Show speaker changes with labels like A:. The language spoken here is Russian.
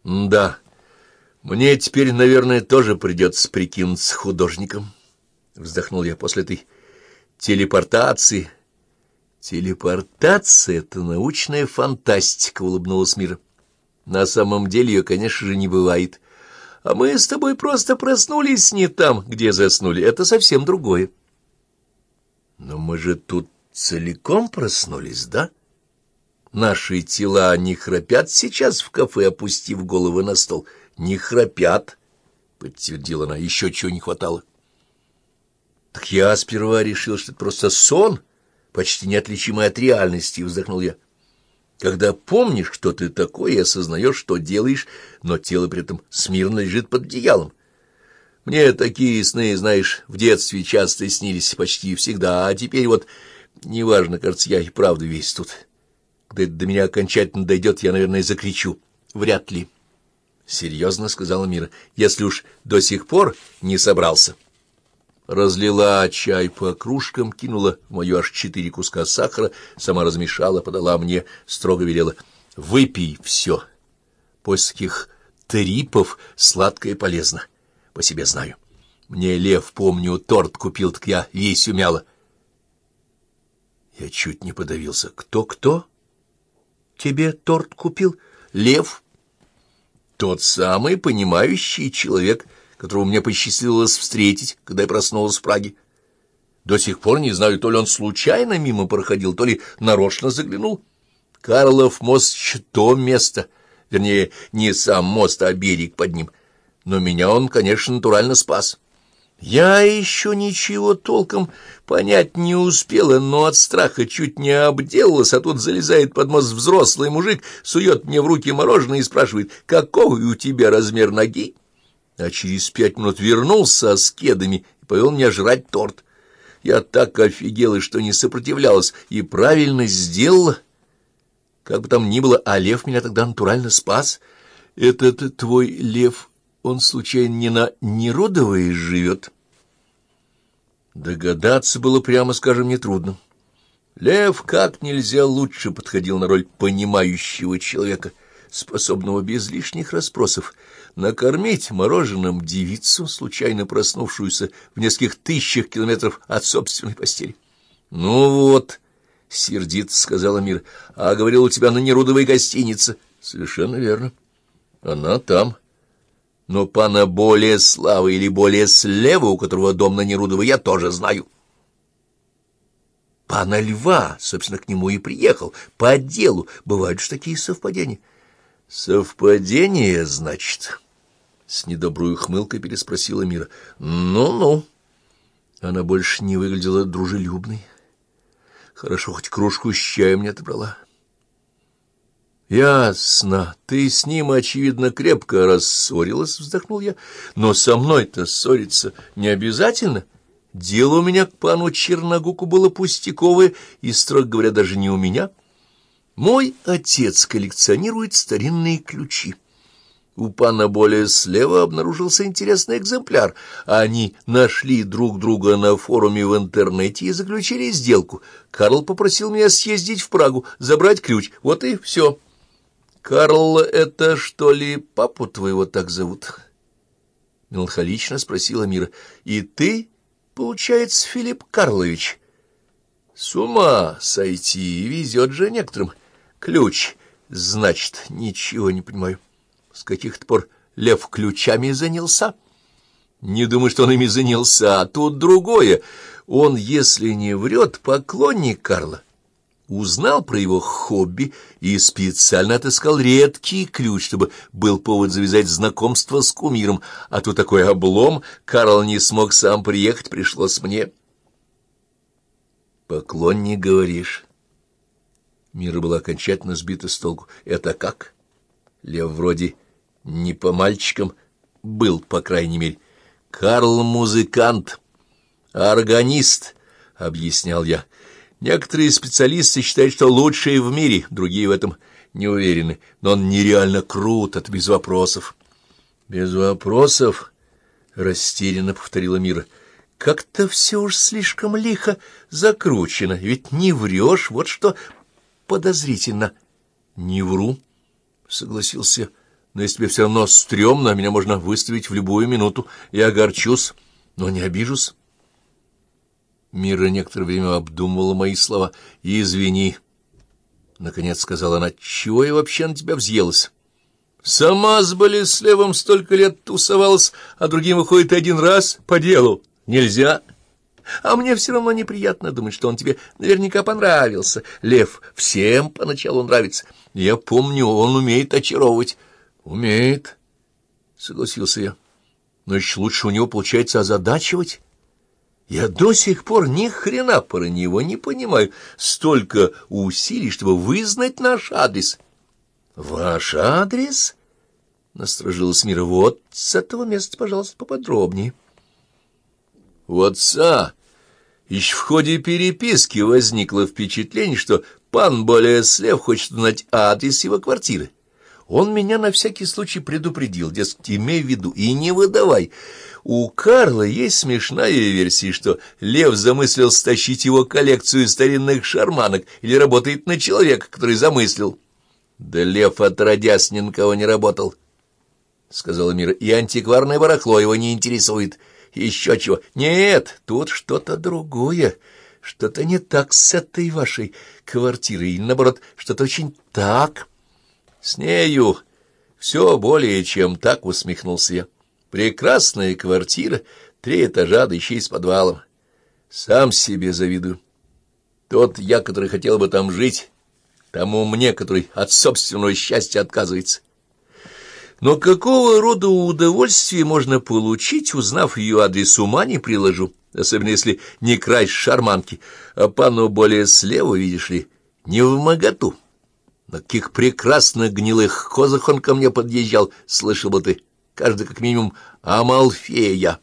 A: — Да, мне теперь, наверное, тоже придется прикинуться художником, — вздохнул я после этой телепортации. — Телепортация — это научная фантастика, — улыбнулась Мира. — На самом деле ее, конечно же, не бывает. А мы с тобой просто проснулись не там, где заснули. Это совсем другое. — Но мы же тут целиком проснулись, да? — Наши тела не храпят сейчас в кафе, опустив головы на стол. Не храпят, — подтвердила она, — еще чего не хватало. Так я сперва решил, что это просто сон, почти неотличимый от реальности, — вздохнул я. Когда помнишь, что ты такой, и осознаешь, что делаешь, но тело при этом смирно лежит под одеялом. Мне такие сны, знаешь, в детстве часто снились почти всегда, а теперь вот, неважно, кажется, я и правда весь тут. Когда это до меня окончательно дойдет, я, наверное, закричу. Вряд ли. — Серьезно, — сказала Мира, — если уж до сих пор не собрался. Разлила чай по кружкам, кинула в мою аж четыре куска сахара, сама размешала, подала мне, строго велела. — Выпей все. После таких трипов сладкое полезно. По себе знаю. Мне Лев, помню, торт купил, так я весь умяла. Я чуть не подавился. Кто-кто? Тебе торт купил? Лев? Тот самый понимающий человек, которого мне посчастливилось встретить, когда я проснулась в Праге. До сих пор не знаю, то ли он случайно мимо проходил, то ли нарочно заглянул. Карлов мост — то место, вернее, не сам мост, а берег под ним. Но меня он, конечно, натурально спас. Я еще ничего толком понять не успела, но от страха чуть не обделалась, а тут залезает под мост взрослый мужик, сует мне в руки мороженое и спрашивает, какой у тебя размер ноги? А через пять минут вернулся с кедами и повел меня жрать торт. Я так офигела, что не сопротивлялась, и правильно сделала. Как бы там ни было, а лев меня тогда натурально спас. Этот твой лев он, случайно, не на Неродовой живет? Догадаться было, прямо скажем, нетрудно. Лев как нельзя лучше подходил на роль понимающего человека, способного без лишних расспросов накормить мороженым девицу, случайно проснувшуюся в нескольких тысячах километров от собственной постели. — Ну вот, — сердито сказала Мир, — а говорил, у тебя на Нерудовой гостинице. — Совершенно верно. Она там. — но пана более славы или более слева, у которого дом на Нерудово, я тоже знаю. Пана Льва, собственно, к нему и приехал, по делу. Бывают же такие совпадения. Совпадение, значит? С недоброй ухмылкой переспросила Мира. Ну-ну. Она больше не выглядела дружелюбной. Хорошо, хоть кружку с чаем не отобрала. «Ясно. Ты с ним, очевидно, крепко рассорилась», — вздохнул я. «Но со мной-то ссориться не обязательно. Дело у меня к пану Черногуку было пустяковое и, строго говоря, даже не у меня. Мой отец коллекционирует старинные ключи». У пана более слева обнаружился интересный экземпляр. Они нашли друг друга на форуме в интернете и заключили сделку. Карл попросил меня съездить в Прагу, забрать ключ. Вот и все. Карл, это что ли папу твоего так зовут? Меланхолично спросила Мира. И ты, получается, Филипп Карлович? С ума сойти, везет же некоторым. Ключ, значит, ничего не понимаю. С каких-то пор Лев ключами занялся? Не думаю, что он ими занялся, а тут другое. Он, если не врет, поклонник Карла узнал про его хобби и специально отыскал редкий ключ, чтобы был повод завязать знакомство с кумиром, а тут такой облом, Карл не смог сам приехать, пришлось мне. «Поклонник, говоришь?» Мира была окончательно сбита с толку. «Это как?» Лев вроде не по мальчикам был, по крайней мере. «Карл музыкант, органист», — объяснял я. Некоторые специалисты считают, что лучший в мире, другие в этом не уверены, но он нереально крут, это без вопросов. — Без вопросов? — растерянно повторила Мира. — Как-то все уж слишком лихо закручено, ведь не врешь, вот что подозрительно. — Не вру, — согласился но если тебе все равно стрёмно, меня можно выставить в любую минуту. Я огорчусь, но не обижусь. Мира некоторое время обдумывала мои слова. «Извини», — наконец сказала она, — «чего я вообще на тебя взъелась?» «Сама с Болеслевом столько лет тусовалась, а другим выходит один раз по делу. Нельзя». А мне все равно неприятно думать, что он тебе наверняка понравился. Лев всем поначалу нравится. Я помню, он умеет очаровывать. — Умеет, — согласился я. Но еще лучше у него получается озадачивать. Я до сих пор ни хрена про него не понимаю. Столько усилий, чтобы вызнать наш адрес. — Ваш адрес? — насторожилась Мира. — Вот с этого места, пожалуйста, поподробнее. — У отца еще в ходе переписки возникло впечатление, что пан Болеслев хочет знать адрес его квартиры. Он меня на всякий случай предупредил, дескать, имей в виду и не выдавай. У Карла есть смешная версия, что Лев замыслил стащить его коллекцию старинных шарманок или работает на человека, который замыслил. Да Лев отродясь ни на кого не работал, — сказала Мира, — и антикварное барахло его не интересует. Еще чего? Нет, тут что-то другое. Что-то не так с этой вашей квартирой, или, наоборот, что-то очень так... С нею все более чем так усмехнулся я. Прекрасная квартира, три этажа, да еще и с подвалом. Сам себе завидую. Тот я, который хотел бы там жить, тому мне, который от собственного счастья отказывается. Но какого рода удовольствие можно получить, узнав ее адрес, ума не приложу, особенно если не красть шарманки, а пану более слева, видишь ли, не в моготу. На каких прекрасных гнилых козах он ко мне подъезжал, слышал бы ты, каждый как минимум Амалфея.